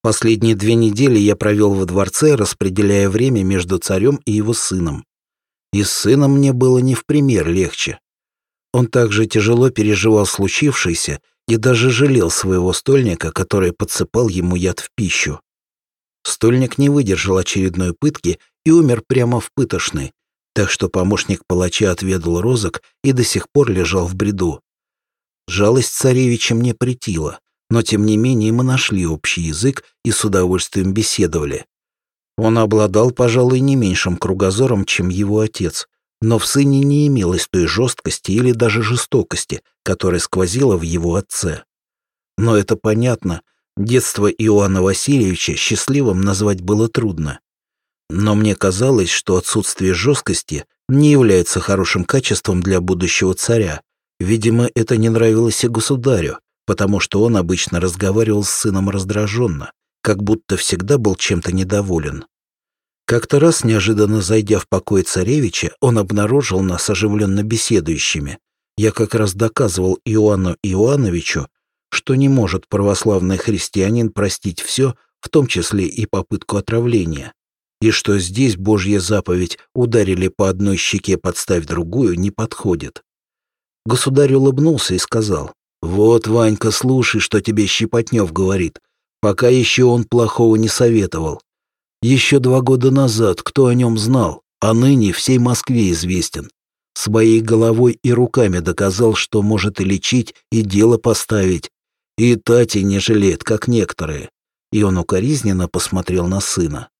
Последние две недели я провел во дворце, распределяя время между царем и его сыном. И с сыном мне было не в пример легче. Он также тяжело переживал случившееся и даже жалел своего стольника, который подсыпал ему яд в пищу. Стольник не выдержал очередной пытки и умер прямо в пытошной, так что помощник палача отведал розок и до сих пор лежал в бреду. Жалость царевича мне претила, но тем не менее мы нашли общий язык и с удовольствием беседовали. Он обладал, пожалуй, не меньшим кругозором, чем его отец, но в сыне не имелось той жесткости или даже жестокости, которая сквозила в его отце. Но это понятно, детство Иоанна Васильевича счастливым назвать было трудно. Но мне казалось, что отсутствие жесткости не является хорошим качеством для будущего царя. Видимо, это не нравилось и государю, потому что он обычно разговаривал с сыном раздраженно, как будто всегда был чем-то недоволен. Как-то раз, неожиданно зайдя в покой царевича, он обнаружил нас оживленно беседующими. Я как раз доказывал Иоанну Иоановичу, что не может православный христианин простить все, в том числе и попытку отравления, и что здесь Божья заповедь «ударили по одной щеке, подставь другую» не подходит. Государь улыбнулся и сказал, «Вот, Ванька, слушай, что тебе Щепотнев говорит. Пока еще он плохого не советовал. Еще два года назад кто о нем знал, а ныне всей Москве известен. Своей головой и руками доказал, что может и лечить, и дело поставить. И Тати не жалеет, как некоторые. И он укоризненно посмотрел на сына.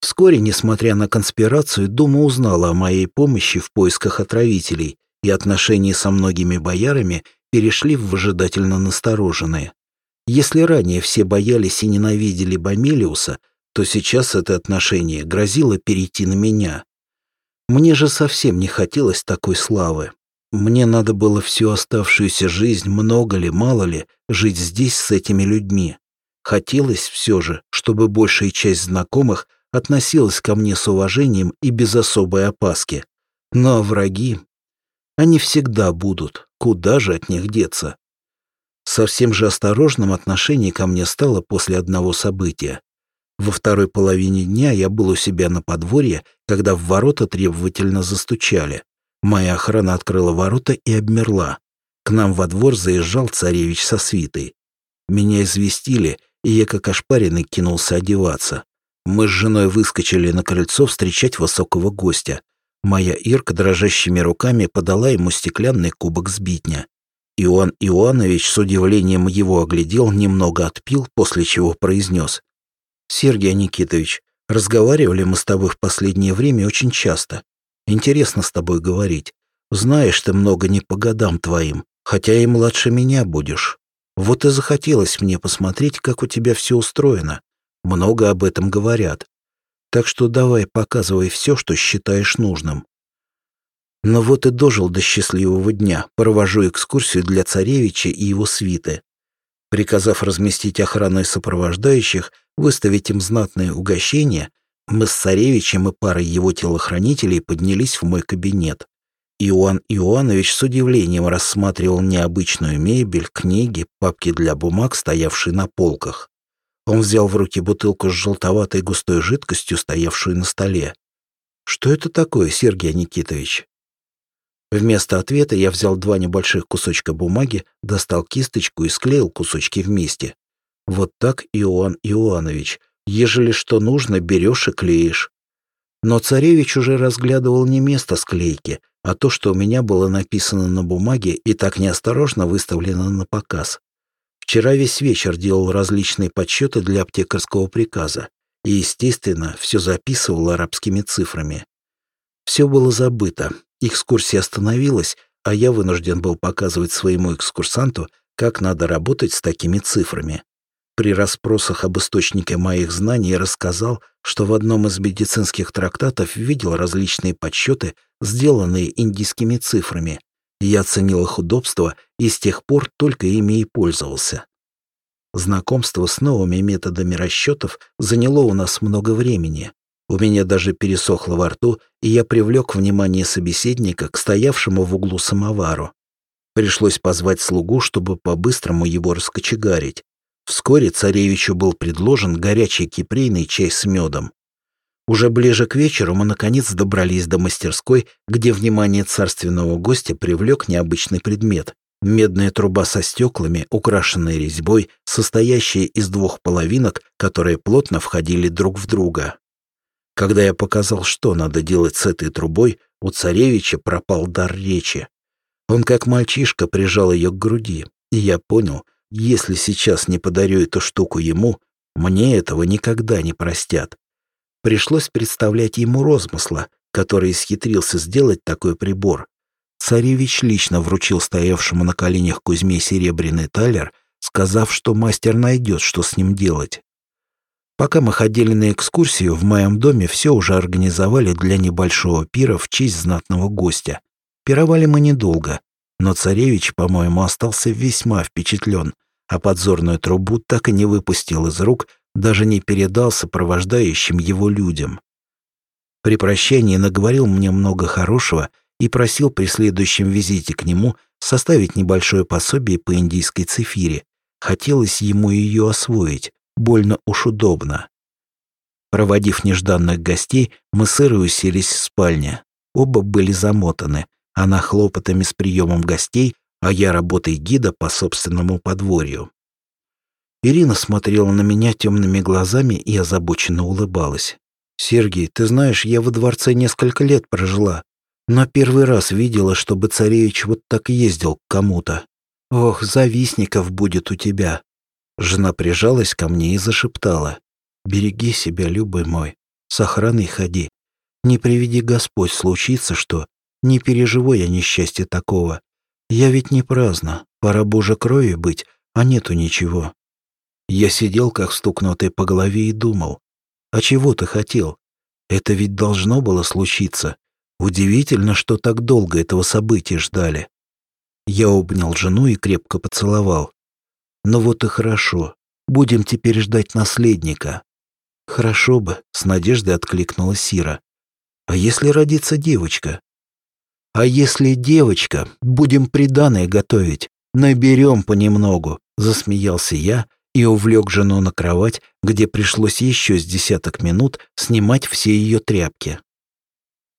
Вскоре, несмотря на конспирацию, Дума узнала о моей помощи в поисках отравителей, и отношения со многими боярами перешли в выжидательно настороженные. Если ранее все боялись и ненавидели Бамилиуса, то сейчас это отношение грозило перейти на меня. Мне же совсем не хотелось такой славы. Мне надо было всю оставшуюся жизнь, много ли, мало ли, жить здесь с этими людьми. Хотелось все же, чтобы большая часть знакомых относилась ко мне с уважением и без особой опаски. Но враги... Они всегда будут, куда же от них деться? Совсем же осторожным отношение ко мне стало после одного события. Во второй половине дня я был у себя на подворье, когда в ворота требовательно застучали. Моя охрана открыла ворота и обмерла. К нам во двор заезжал царевич со свитой. Меня известили, и я как ошпаренный кинулся одеваться. Мы с женой выскочили на крыльцо встречать высокого гостя. Моя Ирка дрожащими руками подала ему стеклянный кубок сбитня. Иоанн Иоанович с удивлением его оглядел, немного отпил, после чего произнес. «Сергей Никитович, разговаривали мы с тобой в последнее время очень часто. Интересно с тобой говорить. Знаешь ты много не по годам твоим, хотя и младше меня будешь. Вот и захотелось мне посмотреть, как у тебя все устроено. Много об этом говорят. Так что давай показывай все, что считаешь нужным. Но вот и дожил до счастливого дня. Провожу экскурсию для царевича и его свиты. Приказав разместить охрану и сопровождающих, Выставить им знатное угощение, мы с царевичем и парой его телохранителей поднялись в мой кабинет. Иоанн Иоанович с удивлением рассматривал необычную мебель, книги, папки для бумаг, стоявшие на полках. Он взял в руки бутылку с желтоватой густой жидкостью, стоявшую на столе. «Что это такое, Сергей Никитович?» Вместо ответа я взял два небольших кусочка бумаги, достал кисточку и склеил кусочки вместе. Вот так, Иоанн Иоанович, ежели что нужно, берешь и клеишь. Но царевич уже разглядывал не место склейки, а то, что у меня было написано на бумаге и так неосторожно выставлено на показ. Вчера весь вечер делал различные подсчеты для аптекарского приказа и, естественно, все записывал арабскими цифрами. Все было забыто, экскурсия остановилась, а я вынужден был показывать своему экскурсанту, как надо работать с такими цифрами. При расспросах об источнике моих знаний рассказал, что в одном из медицинских трактатов видел различные подсчеты, сделанные индийскими цифрами. Я оценил их удобство и с тех пор только ими и пользовался. Знакомство с новыми методами расчетов заняло у нас много времени. У меня даже пересохло во рту, и я привлек внимание собеседника к стоявшему в углу самовару. Пришлось позвать слугу, чтобы по-быстрому его раскочегарить. Вскоре царевичу был предложен горячий кипрейный чай с медом. Уже ближе к вечеру мы наконец добрались до мастерской, где внимание царственного гостя привлек необычный предмет. Медная труба со стеклами, украшенная резьбой, состоящая из двух половинок, которые плотно входили друг в друга. Когда я показал, что надо делать с этой трубой, у царевича пропал дар речи. Он как мальчишка прижал ее к груди, и я понял, если сейчас не подарю эту штуку ему, мне этого никогда не простят. Пришлось представлять ему розмысла, который исхитрился сделать такой прибор. Царевич лично вручил стоявшему на коленях Кузьме серебряный талер, сказав, что мастер найдет, что с ним делать. Пока мы ходили на экскурсию, в моем доме все уже организовали для небольшого пира в честь знатного гостя. Пировали мы недолго, но царевич, по-моему, остался весьма впечатлен, а подзорную трубу так и не выпустил из рук, даже не передал сопровождающим его людям. При прощании наговорил мне много хорошего и просил при следующем визите к нему составить небольшое пособие по индийской цифире. Хотелось ему ее освоить, больно уж удобно. Проводив нежданных гостей, мы с уселись в спальне. Оба были замотаны, она хлопотами с приемом гостей, а я работой гида по собственному подворью. Ирина смотрела на меня темными глазами и озабоченно улыбалась. «Сергей, ты знаешь, я во дворце несколько лет прожила, но первый раз видела, чтобы царевич вот так ездил к кому-то. Ох, завистников будет у тебя. Жена прижалась ко мне и зашептала. «Береги себя, любый мой, с охраной ходи. Не приведи Господь случиться, что не переживу я несчастья такого. Я ведь не праздно, пора боже крови быть, а нету ничего». Я сидел, как стукнутый по голове, и думал. «А чего ты хотел? Это ведь должно было случиться. Удивительно, что так долго этого события ждали». Я обнял жену и крепко поцеловал. Ну вот и хорошо. Будем теперь ждать наследника. Хорошо бы, с надеждой откликнула Сира. А если родится девочка? А если девочка, будем приданое готовить. Наберем понемногу, засмеялся я и увлек жену на кровать, где пришлось еще с десяток минут снимать все ее тряпки.